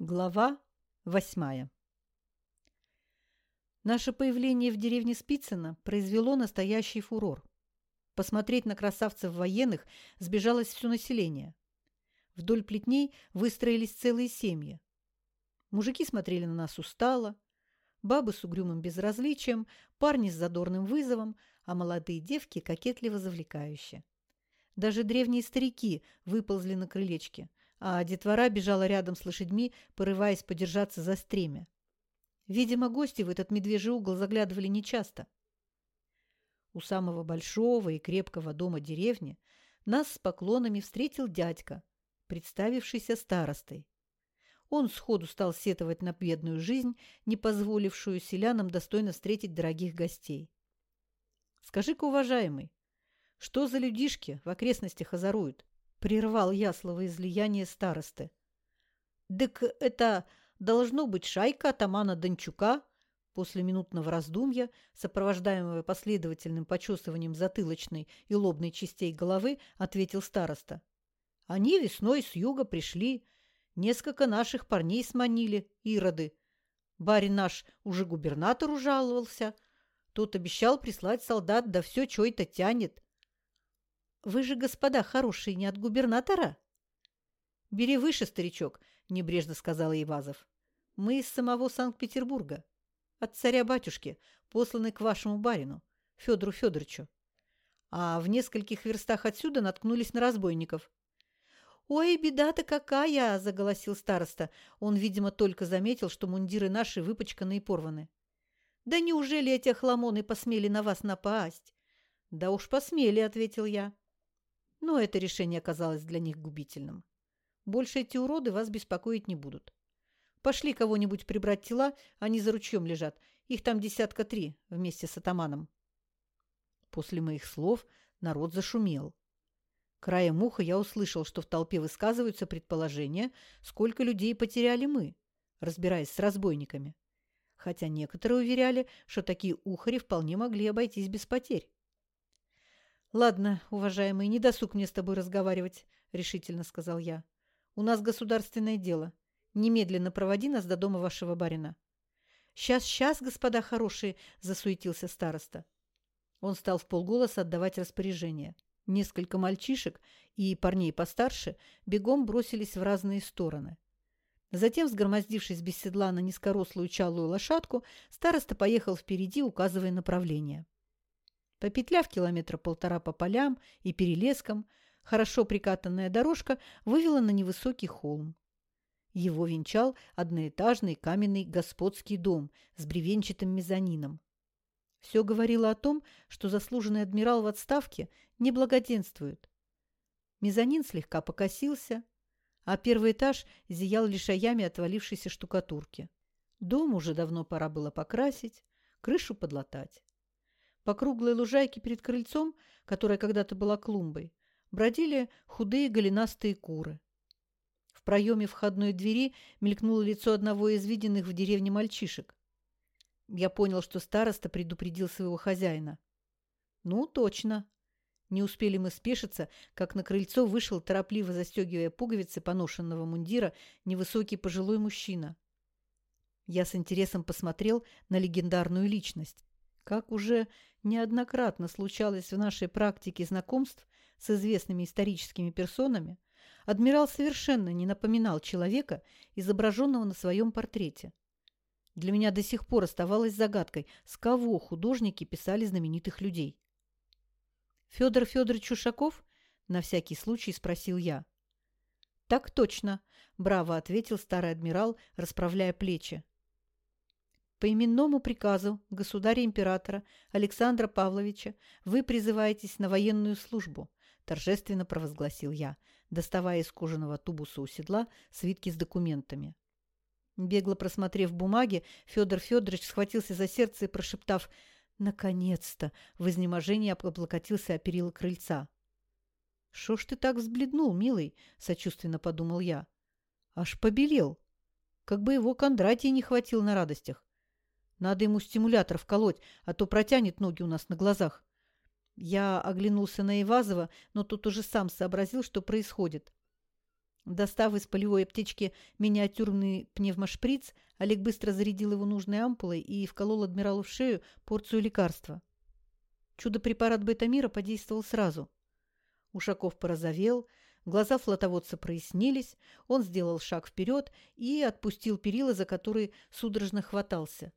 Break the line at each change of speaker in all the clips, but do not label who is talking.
Глава восьмая Наше появление в деревне Спицыно произвело настоящий фурор. Посмотреть на красавцев военных сбежалось все население. Вдоль плетней выстроились целые семьи. Мужики смотрели на нас устало, бабы с угрюмым безразличием, парни с задорным вызовом, а молодые девки кокетливо завлекающе. Даже древние старики выползли на крылечке, а детвора бежала рядом с лошадьми, порываясь подержаться за стремя. Видимо, гости в этот медвежий угол заглядывали нечасто. У самого большого и крепкого дома деревни нас с поклонами встретил дядька, представившийся старостой. Он сходу стал сетовать на бедную жизнь, не позволившую селянам достойно встретить дорогих гостей. «Скажи-ка, уважаемый, что за людишки в окрестностях озоруют? – прервал я словоизлияние старосты. «Дык это должно быть шайка атамана Дончука», после минутного раздумья, сопровождаемого последовательным почесыванием затылочной и лобной частей головы, ответил староста. «Они весной с юга пришли, несколько наших парней сманили, ироды. Барин наш уже губернатору жаловался, тот обещал прислать солдат, да все чё-то тянет. Вы же, господа хорошие, не от губернатора? Бери выше, старичок, небрежно сказал Ивазов. Мы из самого Санкт-Петербурга, от царя-батюшки, посланы к вашему барину, Федору Федоровичу. А в нескольких верстах отсюда наткнулись на разбойников. «Ой, беда-то какая!» – заголосил староста. Он, видимо, только заметил, что мундиры наши выпачканы и порваны. «Да неужели эти хламоны посмели на вас напасть?» «Да уж посмели», – ответил я. Но это решение оказалось для них губительным. Больше эти уроды вас беспокоить не будут. Пошли кого-нибудь прибрать тела, они за ручьем лежат. Их там десятка три вместе с атаманом. После моих слов народ зашумел. Краем уха я услышал, что в толпе высказываются предположения, сколько людей потеряли мы, разбираясь с разбойниками. Хотя некоторые уверяли, что такие ухари вполне могли обойтись без потерь. «Ладно, уважаемый, не досуг мне с тобой разговаривать», — решительно сказал я. «У нас государственное дело. Немедленно проводи нас до дома вашего барина». «Сейчас, сейчас, господа хорошие», — засуетился староста. Он стал в полголоса отдавать распоряжение. Несколько мальчишек и парней постарше бегом бросились в разные стороны. Затем, сгромоздившись без седла на низкорослую чалую лошадку, староста поехал впереди, указывая направление. Попетляв километра полтора по полям и перелескам, хорошо прикатанная дорожка вывела на невысокий холм. Его венчал одноэтажный каменный господский дом с бревенчатым мезонином. Все говорило о том, что заслуженный адмирал в отставке не благоденствует. Мезонин слегка покосился, а первый этаж зиял лишаями отвалившейся штукатурки. Дом уже давно пора было покрасить, крышу подлатать. По круглой лужайке перед крыльцом, которая когда-то была клумбой, бродили худые голенастые куры. В проеме входной двери мелькнуло лицо одного из виденных в деревне мальчишек. Я понял, что староста предупредил своего хозяина. «Ну, точно». Не успели мы спешиться, как на крыльцо вышел, торопливо застегивая пуговицы поношенного мундира, невысокий пожилой мужчина. Я с интересом посмотрел на легендарную личность. Как уже неоднократно случалось в нашей практике знакомств с известными историческими персонами, адмирал совершенно не напоминал человека, изображенного на своем портрете. Для меня до сих пор оставалось загадкой, с кого художники писали знаменитых людей. «Федор Федорович Ушаков?» – на всякий случай спросил я. «Так точно», – браво ответил старый адмирал, расправляя плечи. По именному приказу государя-императора Александра Павловича вы призываетесь на военную службу, торжественно провозгласил я, доставая из кожаного тубуса у седла свитки с документами. Бегло просмотрев бумаги, Федор Федорович схватился за сердце и, прошептав «Наконец-то!» в изнеможении облокотился о перила крыльца. «Шо ж ты так взбледнул, милый?» – сочувственно подумал я. «Аж побелел. Как бы его Кондратий не хватил на радостях. Надо ему стимулятор вколоть, а то протянет ноги у нас на глазах. Я оглянулся на Ивазова, но тот уже сам сообразил, что происходит. Достав из полевой аптечки миниатюрный пневмошприц, Олег быстро зарядил его нужной ампулой и вколол адмиралу в шею порцию лекарства. Чудо-препарат бета-мира подействовал сразу. Ушаков порозовел, глаза флотоводца прояснились, он сделал шаг вперед и отпустил перила, за которые судорожно хватался.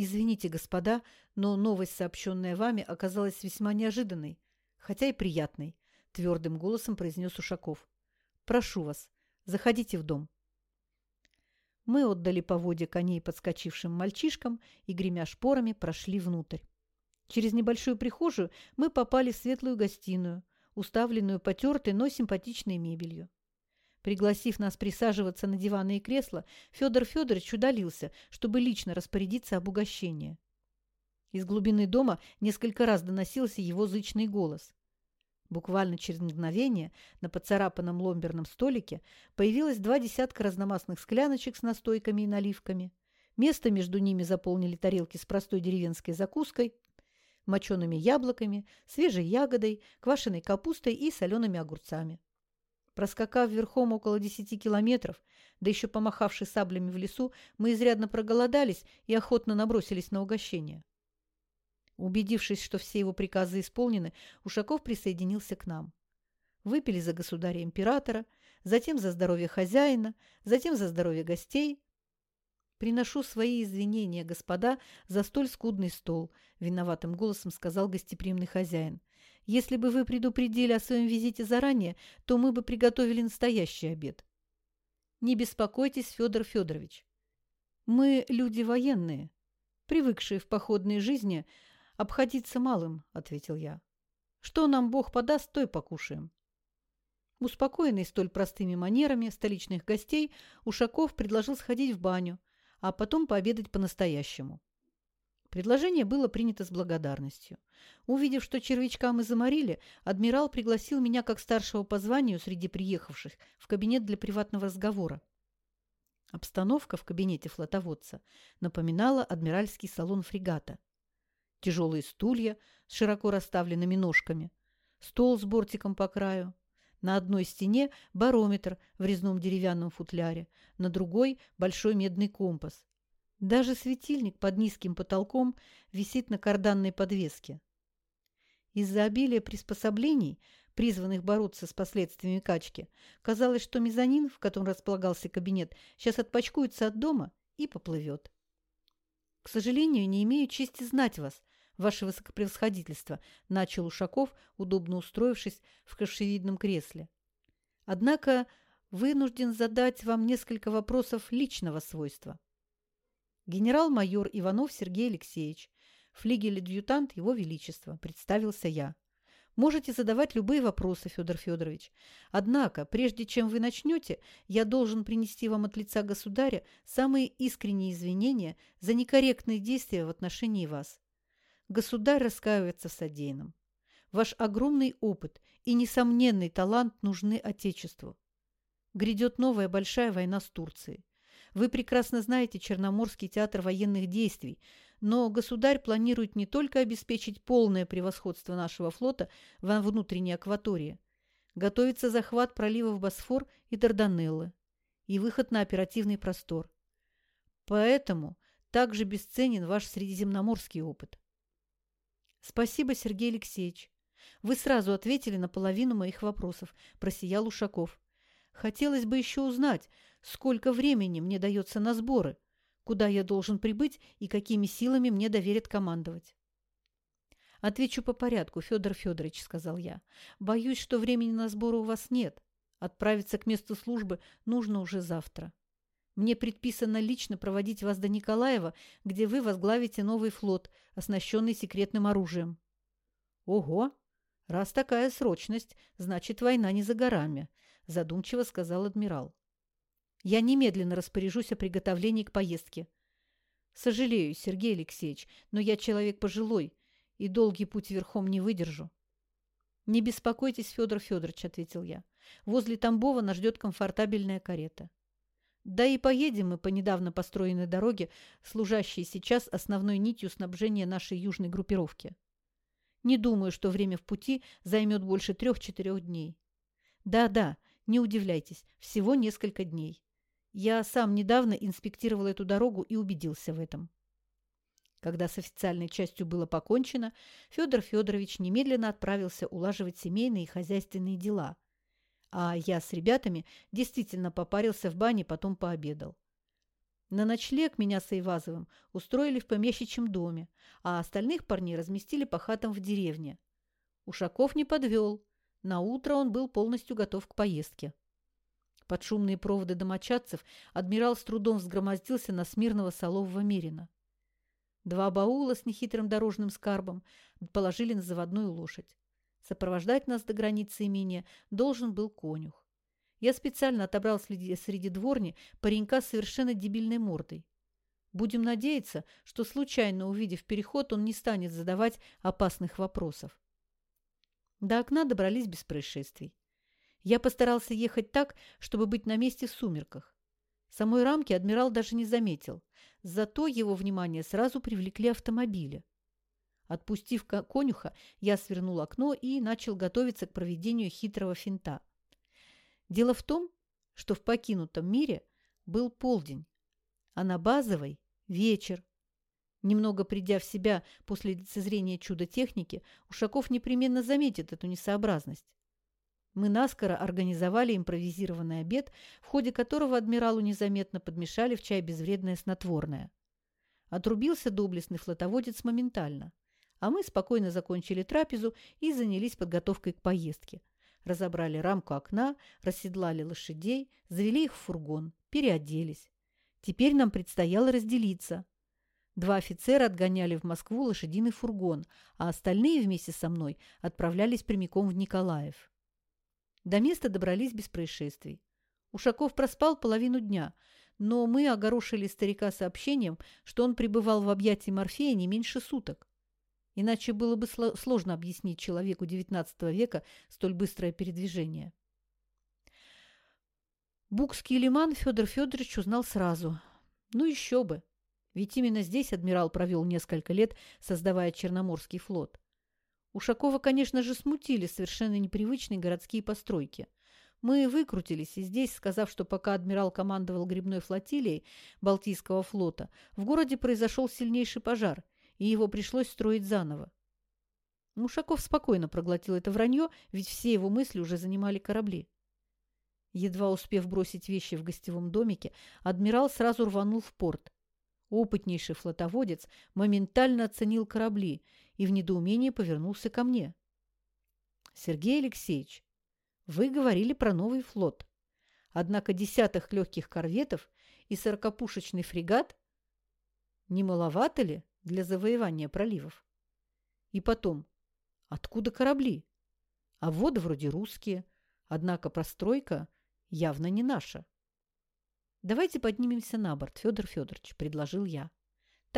«Извините, господа, но новость, сообщенная вами, оказалась весьма неожиданной, хотя и приятной», – твердым голосом произнес Ушаков. Прошу вас, заходите в дом. Мы отдали поводья коней подскочившим мальчишкам и, гремя шпорами, прошли внутрь. Через небольшую прихожую мы попали в светлую гостиную, уставленную потертой, но симпатичной мебелью. Пригласив нас присаживаться на диваны и кресла, Федор Федорович удалился, чтобы лично распорядиться об угощении. Из глубины дома несколько раз доносился его зычный голос. Буквально через мгновение на поцарапанном ломберном столике появилось два десятка разномастных скляночек с настойками и наливками. Место между ними заполнили тарелки с простой деревенской закуской, мочеными яблоками, свежей ягодой, квашеной капустой и солеными огурцами. Проскакав верхом около десяти километров, да еще помахавши саблями в лесу, мы изрядно проголодались и охотно набросились на угощение. Убедившись, что все его приказы исполнены, Ушаков присоединился к нам. Выпили за государя-императора, затем за здоровье хозяина, затем за здоровье гостей. «Приношу свои извинения, господа, за столь скудный стол», – виноватым голосом сказал гостеприимный хозяин. «Если бы вы предупредили о своем визите заранее, то мы бы приготовили настоящий обед». «Не беспокойтесь, Федор Федорович. Мы люди военные, привыкшие в походной жизни – «Обходиться малым», — ответил я. «Что нам Бог подаст, то и покушаем». Успокоенный столь простыми манерами столичных гостей, Ушаков предложил сходить в баню, а потом пообедать по-настоящему. Предложение было принято с благодарностью. Увидев, что червячка мы заморили, адмирал пригласил меня как старшего по званию среди приехавших в кабинет для приватного разговора. Обстановка в кабинете флотоводца напоминала адмиральский салон фрегата тяжелые стулья с широко расставленными ножками, стол с бортиком по краю. На одной стене барометр в резном деревянном футляре, на другой – большой медный компас. Даже светильник под низким потолком висит на карданной подвеске. Из-за обилия приспособлений, призванных бороться с последствиями качки, казалось, что мезонин, в котором располагался кабинет, сейчас отпачкуется от дома и поплывет. «К сожалению, не имею чести знать вас, ваше высокопревосходительство», – начал Ушаков, удобно устроившись в кашевидном кресле. «Однако вынужден задать вам несколько вопросов личного свойства. Генерал-майор Иванов Сергей Алексеевич, флигель-адъютант Его Величества, представился я. Можете задавать любые вопросы, Федор Федорович. Однако, прежде чем вы начнете, я должен принести вам от лица государя самые искренние извинения за некорректные действия в отношении вас. Государь раскаивается в содеянном. Ваш огромный опыт и несомненный талант нужны Отечеству. Грядет новая большая война с Турцией. Вы прекрасно знаете Черноморский театр военных действий, но государь планирует не только обеспечить полное превосходство нашего флота во внутренней акватории, готовится захват проливов Босфор и Дарданеллы и выход на оперативный простор. Поэтому также бесценен ваш средиземноморский опыт. «Спасибо, Сергей Алексеевич. Вы сразу ответили на половину моих вопросов», – просиял Ушаков. «Хотелось бы еще узнать, сколько времени мне дается на сборы, куда я должен прибыть и какими силами мне доверят командовать». «Отвечу по порядку, Федор Федорович», – сказал я. «Боюсь, что времени на сборы у вас нет. Отправиться к месту службы нужно уже завтра». Мне предписано лично проводить вас до Николаева, где вы возглавите новый флот, оснащенный секретным оружием». «Ого! Раз такая срочность, значит, война не за горами», – задумчиво сказал адмирал. «Я немедленно распоряжусь о приготовлении к поездке». «Сожалею, Сергей Алексеевич, но я человек пожилой и долгий путь верхом не выдержу». «Не беспокойтесь, Федор Федорович», – ответил я. «Возле Тамбова нас ждет комфортабельная карета». Да и поедем мы по недавно построенной дороге, служащей сейчас основной нитью снабжения нашей южной группировки. Не думаю, что время в пути займет больше трех-четырех дней. Да-да, Не удивляйтесь, всего несколько дней. Я сам недавно инспектировал эту дорогу и убедился в этом. Когда с официальной частью было покончено, Федор Федорович немедленно отправился улаживать семейные и хозяйственные дела. А я с ребятами действительно попарился в бане, потом пообедал. На ночлег меня с Айвазовым устроили в помещичьем доме, а остальных парней разместили по хатам в деревне. Ушаков не подвел. На утро он был полностью готов к поездке. Под шумные проводы домочадцев адмирал с трудом взгромоздился на смирного солового мерина. Два баула с нехитрым дорожным скарбом положили на заводную лошадь. Сопровождать нас до границы имения должен был конюх. Я специально отобрал среди, среди дворни паренька с совершенно дебильной мордой. Будем надеяться, что, случайно увидев переход, он не станет задавать опасных вопросов. До окна добрались без происшествий. Я постарался ехать так, чтобы быть на месте в сумерках. Самой рамки адмирал даже не заметил. Зато его внимание сразу привлекли автомобили. Отпустив конюха, я свернул окно и начал готовиться к проведению хитрого финта. Дело в том, что в покинутом мире был полдень, а на базовой – вечер. Немного придя в себя после лицезрения чуда техники, Ушаков непременно заметит эту несообразность. Мы наскоро организовали импровизированный обед, в ходе которого адмиралу незаметно подмешали в чай безвредное снотворное. Отрубился доблестный флотоводец моментально, а мы спокойно закончили трапезу и занялись подготовкой к поездке. Разобрали рамку окна, расседлали лошадей, завели их в фургон, переоделись. Теперь нам предстояло разделиться. Два офицера отгоняли в Москву лошадиный фургон, а остальные вместе со мной отправлялись прямиком в Николаев. До места добрались без происшествий. Ушаков проспал половину дня, но мы огорошили старика сообщением, что он пребывал в объятии Морфея не меньше суток. Иначе было бы сложно объяснить человеку XIX века столь быстрое передвижение. Букский лиман Федор Федорович узнал сразу. Ну еще бы! Ведь именно здесь адмирал провел несколько лет, создавая Черноморский флот. Ушакова, конечно же, смутили совершенно непривычные городские постройки. Мы выкрутились и здесь, сказав, что пока адмирал командовал грибной флотилией Балтийского флота, в городе произошел сильнейший пожар, и его пришлось строить заново. Ушаков спокойно проглотил это вранье, ведь все его мысли уже занимали корабли. Едва успев бросить вещи в гостевом домике, адмирал сразу рванул в порт. Опытнейший флотоводец моментально оценил корабли и в недоумении повернулся ко мне. «Сергей Алексеевич, вы говорили про новый флот. Однако десятых легких корветов и сорокопушечный фрегат не маловато ли для завоевания проливов? И потом, откуда корабли? А воды вроде русские, однако простройка явно не наша. «Давайте поднимемся на борт, Федор Федорович», – предложил я.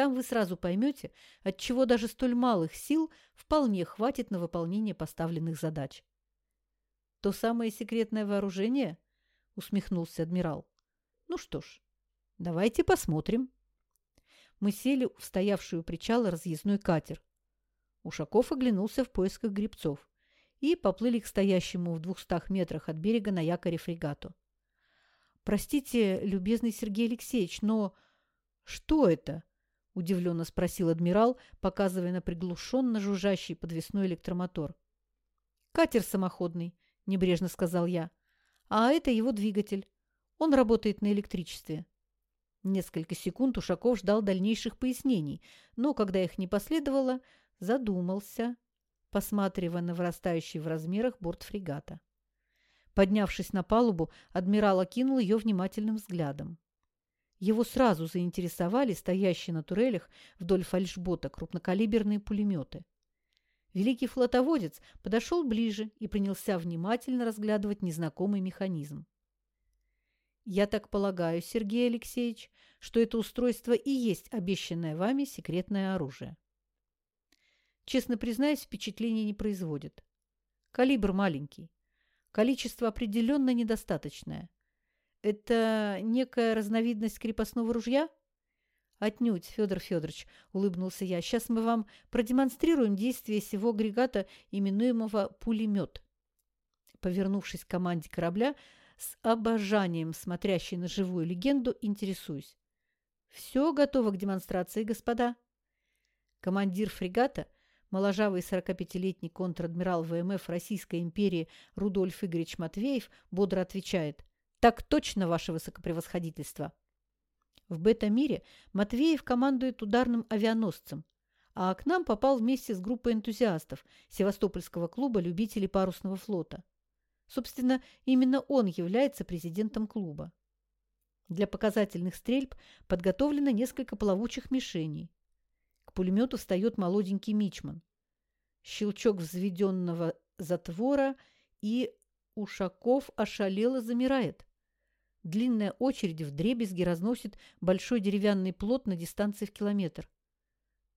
Там вы сразу поймете, от чего даже столь малых сил вполне хватит на выполнение поставленных задач. «То самое секретное вооружение?» – усмехнулся адмирал. «Ну что ж, давайте посмотрим». Мы сели в стоявшую у причала разъездной катер. Ушаков оглянулся в поисках грибцов и поплыли к стоящему в двухстах метрах от берега на якоре фрегату. «Простите, любезный Сергей Алексеевич, но что это?» – удивленно спросил адмирал, показывая на приглушенно жужжащий подвесной электромотор. «Катер самоходный», – небрежно сказал я. «А это его двигатель. Он работает на электричестве». Несколько секунд Ушаков ждал дальнейших пояснений, но, когда их не последовало, задумался, посматривая на вырастающий в размерах борт фрегата. Поднявшись на палубу, адмирал окинул ее внимательным взглядом. Его сразу заинтересовали стоящие на турелях вдоль фальшбота крупнокалиберные пулеметы. Великий флотоводец подошел ближе и принялся внимательно разглядывать незнакомый механизм. «Я так полагаю, Сергей Алексеевич, что это устройство и есть обещанное вами секретное оружие». Честно признаюсь, впечатление не производит. Калибр маленький. Количество определенно недостаточное. Это некая разновидность крепостного ружья? Отнюдь, Федор Федорович, улыбнулся я. Сейчас мы вам продемонстрируем действие сего агрегата, именуемого пулемет. Повернувшись к команде корабля, с обожанием смотрящий на живую легенду, интересуюсь. «Все готово к демонстрации, господа». Командир фрегата, моложавый 45-летний контр-адмирал ВМФ Российской империи Рудольф Игоревич Матвеев, бодро отвечает «Так точно, ваше высокопревосходительство». В бета-мире Матвеев командует ударным авианосцем, а к нам попал вместе с группой энтузиастов Севастопольского клуба любителей парусного флота. Собственно, именно он является президентом клуба. Для показательных стрельб подготовлено несколько плавучих мишеней. К пулемету встает молоденький мичман. Щелчок взведенного затвора, и Ушаков ошалело замирает. Длинная очередь вдребезги разносит большой деревянный плот на дистанции в километр.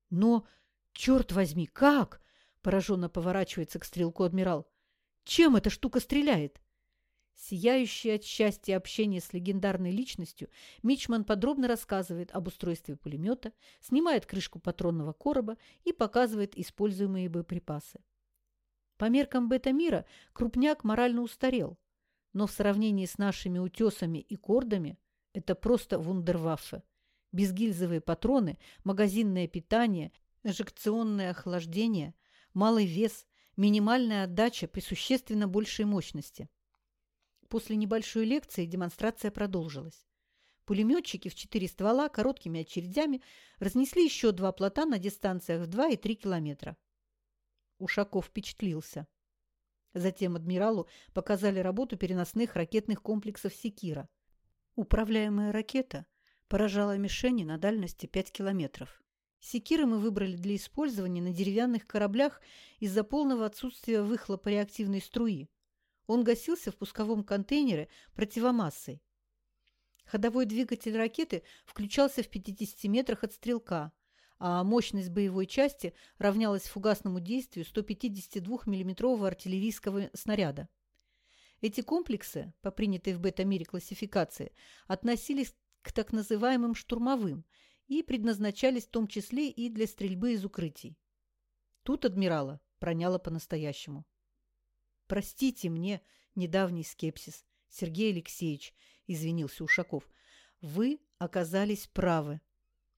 Но, черт возьми, как? Пораженно поворачивается к стрелку адмирал. Чем эта штука стреляет? Сияющий от счастья общения с легендарной личностью, Мичман подробно рассказывает об устройстве пулемета, снимает крышку патронного короба и показывает используемые боеприпасы. По меркам бета-мира крупняк морально устарел, но в сравнении с нашими утесами и кордами это просто вундерваффе безгильзовые патроны, магазинное питание, эжекционное охлаждение, малый вес, минимальная отдача при существенно большей мощности. После небольшой лекции демонстрация продолжилась. Пулеметчики в четыре ствола короткими очередями разнесли еще два плота на дистанциях в 2 и 3 километра. Ушаков впечатлился. Затем адмиралу показали работу переносных ракетных комплексов «Секира». Управляемая ракета поражала мишени на дальности 5 километров. Секиры мы выбрали для использования на деревянных кораблях из-за полного отсутствия выхлопа реактивной струи. Он гасился в пусковом контейнере противомассой. Ходовой двигатель ракеты включался в 50 метрах от стрелка, а мощность боевой части равнялась фугасному действию 152 миллиметрового артиллерийского снаряда. Эти комплексы, по принятой в бета-мире классификации, относились к так называемым штурмовым и предназначались в том числе и для стрельбы из укрытий. Тут адмирала проняло по-настоящему. «Простите мне недавний скепсис, Сергей Алексеевич», – извинился Ушаков. «Вы оказались правы,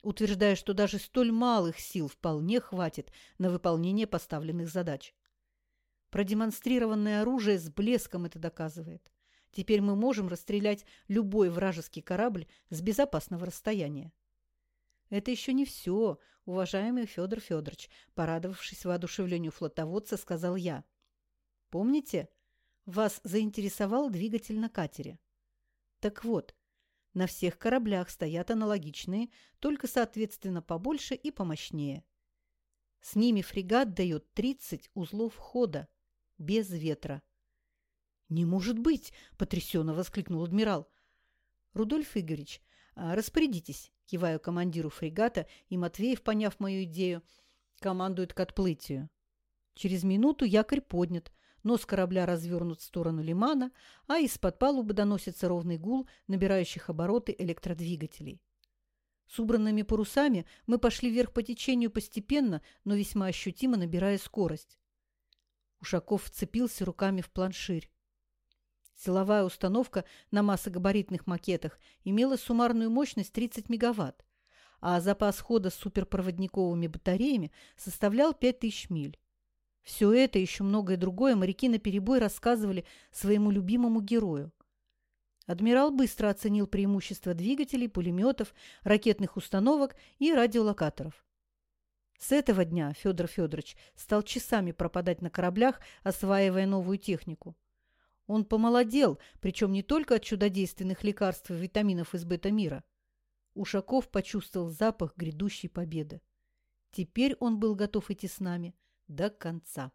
утверждая, что даже столь малых сил вполне хватит на выполнение поставленных задач. Продемонстрированное оружие с блеском это доказывает. Теперь мы можем расстрелять любой вражеский корабль с безопасного расстояния. Это еще не все, уважаемый Федор Федорович, порадовавшись воодушевлению флотоводца, сказал я. Помните, вас заинтересовал двигатель на катере? Так вот, на всех кораблях стоят аналогичные, только, соответственно, побольше и помощнее. С ними фрегат дает 30 узлов хода, без ветра. «Не может быть!» – потрясенно воскликнул адмирал. «Рудольф Игоревич, а, распорядитесь», – киваю командиру фрегата, и Матвеев, поняв мою идею, командует к отплытию. Через минуту якорь поднят, нос корабля развернут в сторону лимана, а из-под палубы доносится ровный гул набирающих обороты электродвигателей. С убранными парусами мы пошли вверх по течению постепенно, но весьма ощутимо набирая скорость. Ушаков вцепился руками в планширь. Силовая установка на массогабаритных макетах имела суммарную мощность 30 мегаватт, а запас хода с суперпроводниковыми батареями составлял 5000 миль. Все это и еще многое другое моряки наперебой рассказывали своему любимому герою. Адмирал быстро оценил преимущества двигателей, пулеметов, ракетных установок и радиолокаторов. С этого дня Федор Федорович стал часами пропадать на кораблях, осваивая новую технику. Он помолодел, причем не только от чудодейственных лекарств и витаминов из бета-мира. Ушаков почувствовал запах грядущей победы. Теперь он был готов идти с нами до конца.